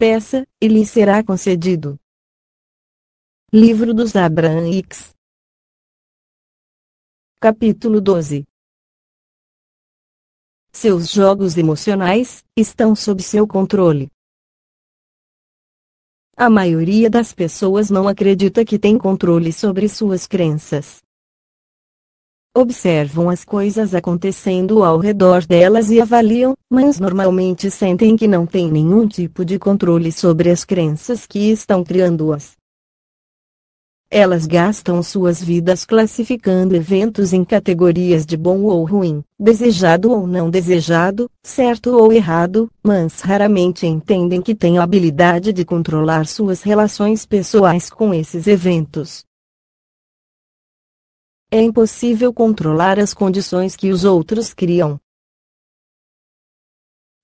peça, e lhe será concedido. Livro dos Abraãics Capítulo 12 Seus jogos emocionais estão sob seu controle. A maioria das pessoas não acredita que tem controle sobre suas crenças observam as coisas acontecendo ao redor delas e avaliam, mas normalmente sentem que não têm nenhum tipo de controle sobre as crenças que estão criando-as. Elas gastam suas vidas classificando eventos em categorias de bom ou ruim, desejado ou não desejado, certo ou errado, mas raramente entendem que têm a habilidade de controlar suas relações pessoais com esses eventos. É impossível controlar as condições que os outros criam.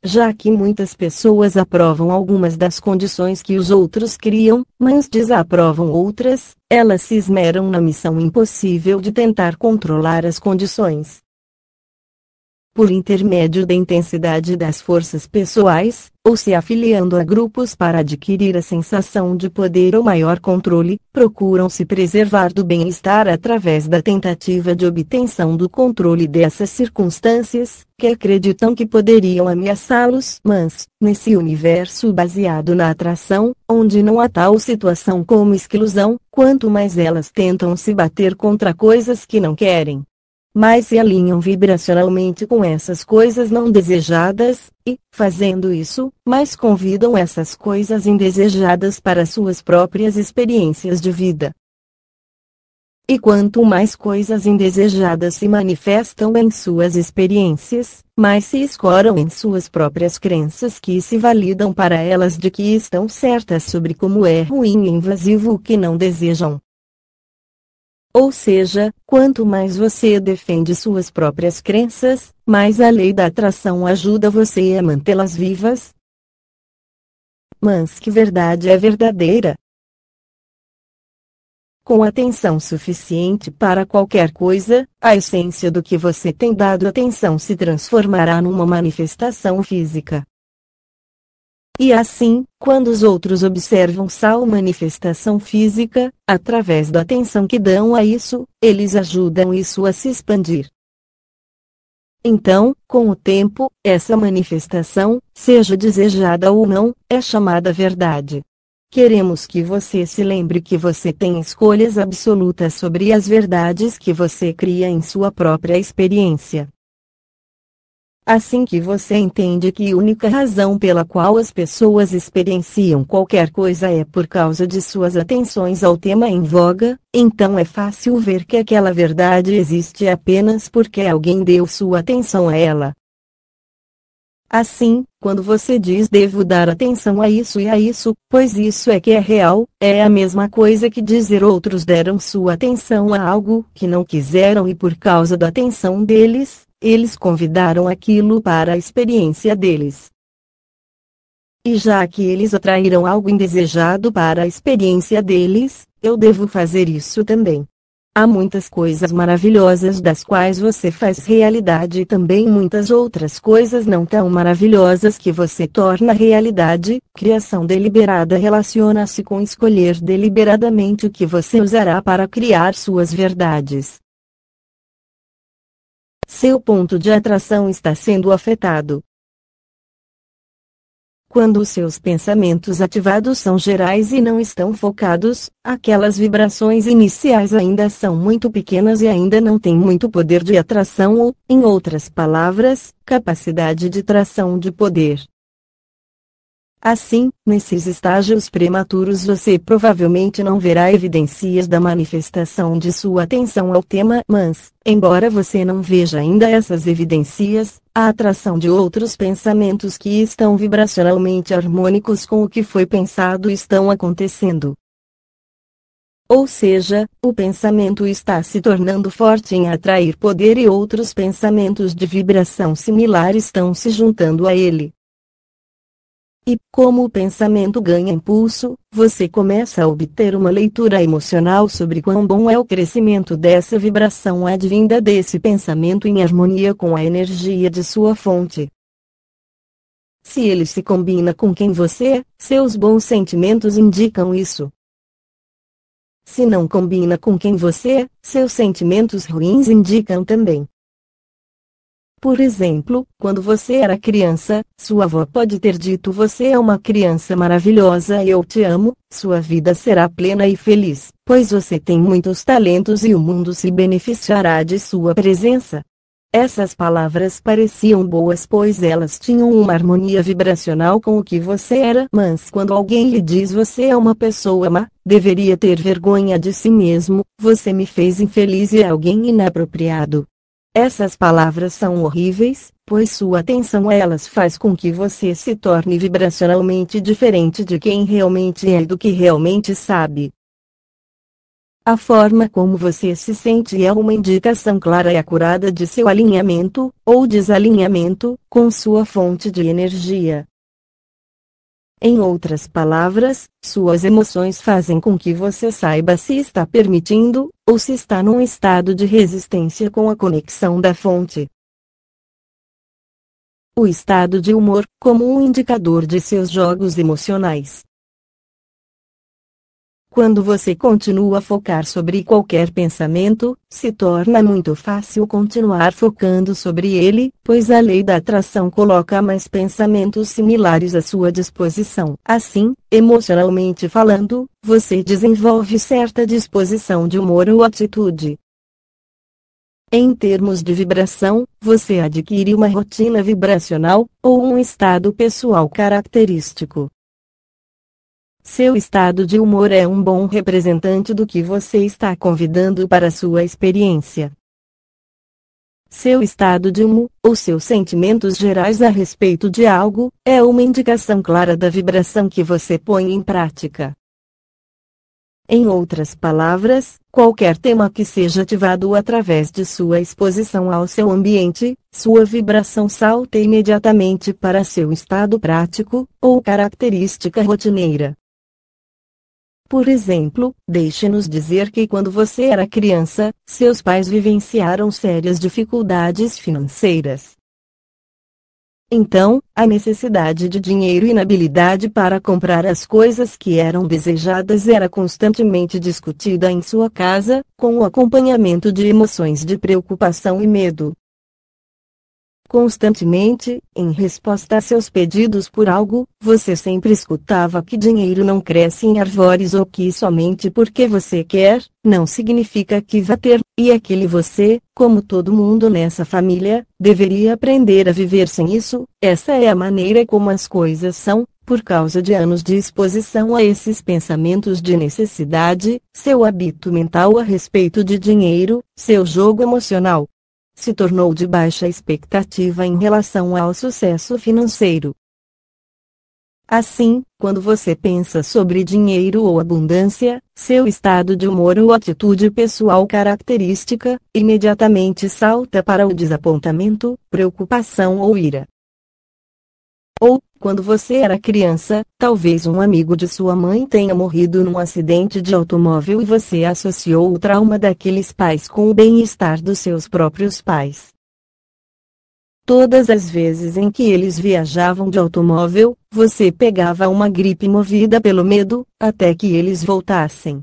Já que muitas pessoas aprovam algumas das condições que os outros criam, mas desaprovam outras, elas se esmeram na missão impossível de tentar controlar as condições por intermédio da intensidade das forças pessoais, ou se afiliando a grupos para adquirir a sensação de poder ou maior controle, procuram se preservar do bem-estar através da tentativa de obtenção do controle dessas circunstâncias, que acreditam que poderiam ameaçá-los. Mas, nesse universo baseado na atração, onde não há tal situação como exclusão, quanto mais elas tentam se bater contra coisas que não querem, mas se alinham vibracionalmente com essas coisas não desejadas, e, fazendo isso, mais convidam essas coisas indesejadas para suas próprias experiências de vida. E quanto mais coisas indesejadas se manifestam em suas experiências, mais se escoram em suas próprias crenças que se validam para elas de que estão certas sobre como é ruim e invasivo o que não desejam. Ou seja, quanto mais você defende suas próprias crenças, mais a lei da atração ajuda você a mantê-las vivas. Mas que verdade é verdadeira? Com atenção suficiente para qualquer coisa, a essência do que você tem dado atenção se transformará numa manifestação física. E assim, quando os outros observam tal manifestação física, através da atenção que dão a isso, eles ajudam isso a se expandir. Então, com o tempo, essa manifestação, seja desejada ou não, é chamada verdade. Queremos que você se lembre que você tem escolhas absolutas sobre as verdades que você cria em sua própria experiência. Assim que você entende que a única razão pela qual as pessoas experienciam qualquer coisa é por causa de suas atenções ao tema em voga, então é fácil ver que aquela verdade existe apenas porque alguém deu sua atenção a ela. Assim, quando você diz devo dar atenção a isso e a isso, pois isso é que é real, é a mesma coisa que dizer outros deram sua atenção a algo que não quiseram e por causa da atenção deles, eles convidaram aquilo para a experiência deles. E já que eles atraíram algo indesejado para a experiência deles, eu devo fazer isso também. Há muitas coisas maravilhosas das quais você faz realidade e também muitas outras coisas não tão maravilhosas que você torna realidade. Criação deliberada relaciona-se com escolher deliberadamente o que você usará para criar suas verdades. Seu ponto de atração está sendo afetado. Quando os seus pensamentos ativados são gerais e não estão focados, aquelas vibrações iniciais ainda são muito pequenas e ainda não têm muito poder de atração ou, em outras palavras, capacidade de tração de poder. Assim, nesses estágios prematuros você provavelmente não verá evidências da manifestação de sua atenção ao tema, mas, embora você não veja ainda essas evidências, a atração de outros pensamentos que estão vibracionalmente harmônicos com o que foi pensado estão acontecendo. Ou seja, o pensamento está se tornando forte em atrair poder e outros pensamentos de vibração similar estão se juntando a ele. E, como o pensamento ganha impulso, você começa a obter uma leitura emocional sobre quão bom é o crescimento dessa vibração advinda desse pensamento em harmonia com a energia de sua fonte. Se ele se combina com quem você é, seus bons sentimentos indicam isso. Se não combina com quem você é, seus sentimentos ruins indicam também. Por exemplo, quando você era criança, sua avó pode ter dito você é uma criança maravilhosa e eu te amo, sua vida será plena e feliz, pois você tem muitos talentos e o mundo se beneficiará de sua presença. Essas palavras pareciam boas pois elas tinham uma harmonia vibracional com o que você era. Mas quando alguém lhe diz você é uma pessoa má, deveria ter vergonha de si mesmo, você me fez infeliz e é alguém inapropriado. Essas palavras são horríveis, pois sua atenção a elas faz com que você se torne vibracionalmente diferente de quem realmente é e do que realmente sabe. A forma como você se sente é uma indicação clara e acurada de seu alinhamento, ou desalinhamento, com sua fonte de energia. Em outras palavras, suas emoções fazem com que você saiba se está permitindo, ou se está num estado de resistência com a conexão da fonte. O estado de humor, como um indicador de seus jogos emocionais. Quando você continua a focar sobre qualquer pensamento, se torna muito fácil continuar focando sobre ele, pois a lei da atração coloca mais pensamentos similares à sua disposição. Assim, emocionalmente falando, você desenvolve certa disposição de humor ou atitude. Em termos de vibração, você adquire uma rotina vibracional, ou um estado pessoal característico. Seu estado de humor é um bom representante do que você está convidando para sua experiência. Seu estado de humor, ou seus sentimentos gerais a respeito de algo, é uma indicação clara da vibração que você põe em prática. Em outras palavras, qualquer tema que seja ativado através de sua exposição ao seu ambiente, sua vibração salta imediatamente para seu estado prático, ou característica rotineira. Por exemplo, deixe-nos dizer que quando você era criança, seus pais vivenciaram sérias dificuldades financeiras. Então, a necessidade de dinheiro e inabilidade para comprar as coisas que eram desejadas era constantemente discutida em sua casa, com o acompanhamento de emoções de preocupação e medo. Constantemente, em resposta a seus pedidos por algo, você sempre escutava que dinheiro não cresce em árvores ou que somente porque você quer, não significa que vá ter, e aquele você, como todo mundo nessa família, deveria aprender a viver sem isso, essa é a maneira como as coisas são, por causa de anos de exposição a esses pensamentos de necessidade, seu hábito mental a respeito de dinheiro, seu jogo emocional, se tornou de baixa expectativa em relação ao sucesso financeiro. Assim, quando você pensa sobre dinheiro ou abundância, seu estado de humor ou atitude pessoal característica, imediatamente salta para o desapontamento, preocupação ou ira. Ou, quando você era criança, talvez um amigo de sua mãe tenha morrido num acidente de automóvel e você associou o trauma daqueles pais com o bem-estar dos seus próprios pais. Todas as vezes em que eles viajavam de automóvel, você pegava uma gripe movida pelo medo, até que eles voltassem.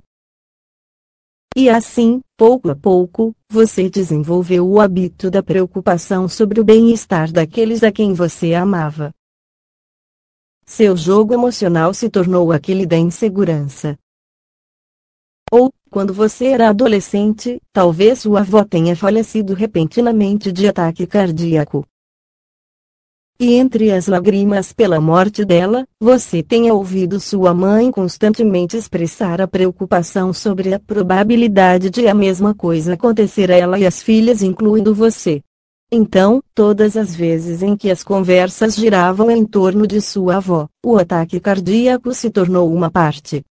E assim, pouco a pouco, você desenvolveu o hábito da preocupação sobre o bem-estar daqueles a quem você amava. Seu jogo emocional se tornou aquele da insegurança. Ou, quando você era adolescente, talvez sua avó tenha falecido repentinamente de ataque cardíaco. E entre as lágrimas pela morte dela, você tenha ouvido sua mãe constantemente expressar a preocupação sobre a probabilidade de a mesma coisa acontecer a ela e as filhas, incluindo você. Então, todas as vezes em que as conversas giravam em torno de sua avó, o ataque cardíaco se tornou uma parte